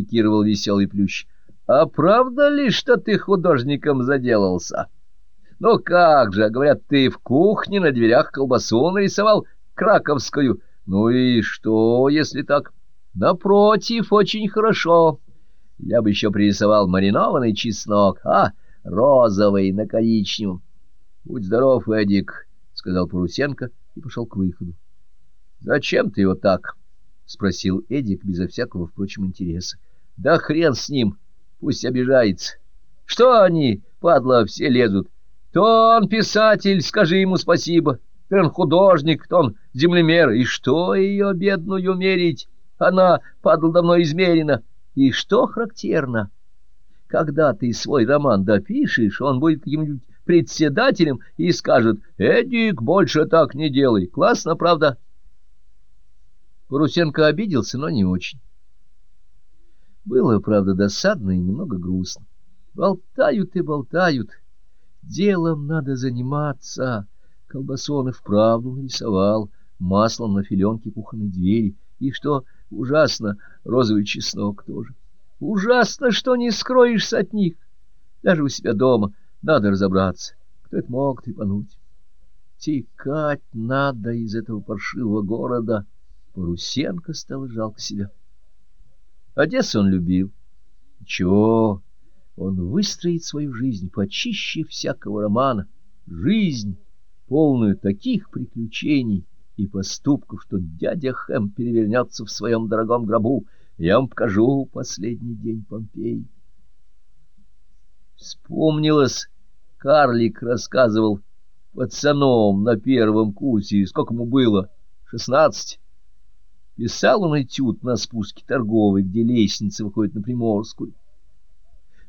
пикировал веселый плющ. — А правда ли, что ты художником заделался? — Ну как же, говорят, ты в кухне на дверях колбасу нарисовал краковскую. Ну и что, если так? Напротив, очень хорошо. Я бы еще пририсовал маринованный чеснок, а розовый на коричневом. — Будь здоров, Эдик, — сказал Парусенко и пошел к выходу. — Зачем ты его так? — спросил Эдик безо всякого, впрочем, интереса. — Да хрен с ним, пусть обижается. Что они, падла, все лезут? То он писатель, скажи ему спасибо, то он художник, то он землемер. И что ее, бедную, мерить? Она, падла, давно измерена. И что характерно? Когда ты свой роман допишешь, он будет каким-нибудь председателем и скажет «Эдик, больше так не делай». Классно, правда? Парусенко обиделся, но не очень. Было, правда, досадно и немного грустно. Болтают и болтают. Делом надо заниматься. Колбасу он и вправду нарисовал, маслом на филенке кухонной двери. И что ужасно, розовый чеснок тоже. Ужасно, что не скроешься от них. Даже у себя дома надо разобраться, кто это мог трепануть. Текать надо из этого паршивого города. Парусенко стало жалко себя. Одессу он любил. Чего? Он выстроит свою жизнь почище всякого романа. Жизнь, полную таких приключений и поступков, что дядя Хэм перевернется в своем дорогом гробу. Я вам покажу последний день Помпеи. Вспомнилось, карлик рассказывал пацаном на первом курсе, сколько ему было, шестнадцать. Писал он этюд на спуске торговой, где лестница выходит на Приморскую.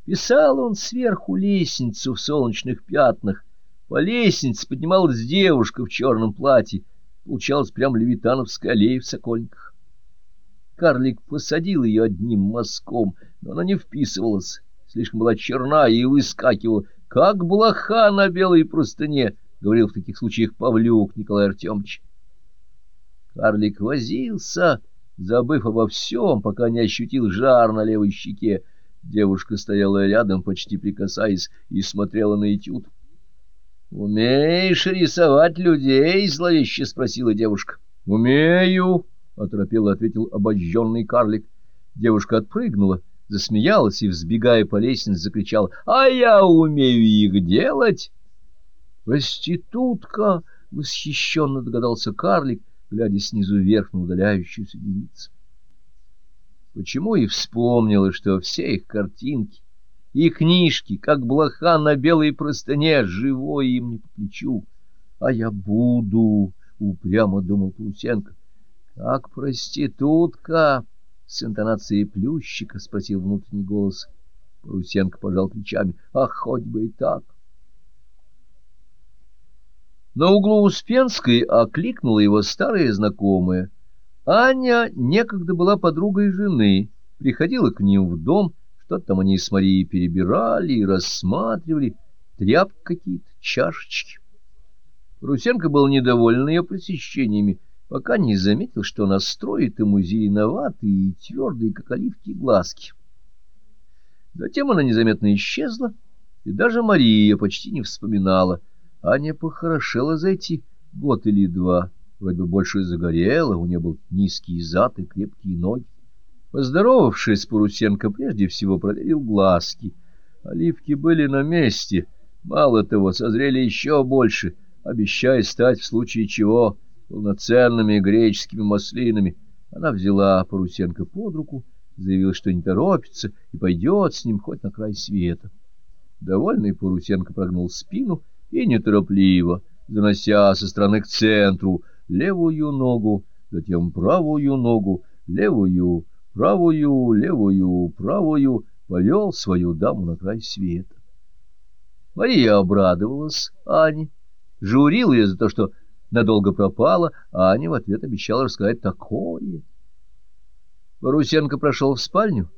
Писал он сверху лестницу в солнечных пятнах. По лестнице поднималась девушка в черном платье. Получалось прям левитановская аллея в Сокольниках. Карлик посадил ее одним мазком, но она не вписывалась слишком была черна и выскакивала, как блоха на белой простыне, — говорил в таких случаях Павлюк Николай Артемович. Карлик возился, забыв обо всем, пока не ощутил жар на левой щеке. Девушка стояла рядом, почти прикасаясь, и смотрела на этюд. — Умеешь рисовать людей? — зловеще спросила девушка. — Умею, — оторопело ответил обожженный карлик. Девушка отпрыгнула засмеялась и, взбегая по лестнице, закричала, «А я умею их делать!» «Проститутка!» — восхищенно догадался карлик, глядя снизу вверх на удаляющуюся девицу. Почему и вспомнила, что все их картинки и книжки, как блоха на белой простыне, живое им не по плечу. А я буду, — упрямо думал Плусенко, — как проститутка с интонацией плющика спросил внутренний голос. Парусенко пожал плечами. Ах, хоть бы и так. На углу Успенской окликнула его старая знакомая. Аня некогда была подругой жены, приходила к ним в дом, что-то там они с Марией перебирали и рассматривали, тряпки какие-то, чашечки. Парусенко был недоволен ее посещениями, пока не заметил, что она строит ему зеленоватые и твердые, как оливки, глазки. Затем она незаметно исчезла, и даже Мария почти не вспоминала. Аня похорошела за эти год или два, вроде бы больше загорела, у нее был низкий зад и крепкие ноги. Поздоровавшись, Парусенко прежде всего проверил глазки. Оливки были на месте, мало того, созрели еще больше, обещая стать в случае чего полноценными греческими маслинами. Она взяла Парусенко под руку, заявила, что не торопится и пойдет с ним хоть на край света. Довольный Парусенко прогнул спину и неторопливо, занося со стороны к центру левую ногу, затем правую ногу, левую, правую, левую, правую, повел свою даму на край света. Мария обрадовалась Ане, журила ее за то, что надолго пропала, а Аня в ответ обещала рассказать такое. Парусенко прошел в спальню,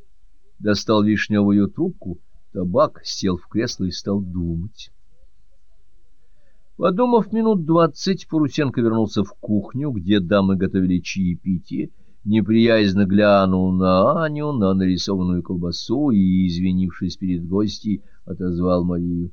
достал вишневую трубку, табак, сел в кресло и стал думать. Подумав минут двадцать, Парусенко вернулся в кухню, где дамы готовили чаепитие, неприязненно глянул на Аню, на нарисованную колбасу и, извинившись перед гостьей, отозвал Марию.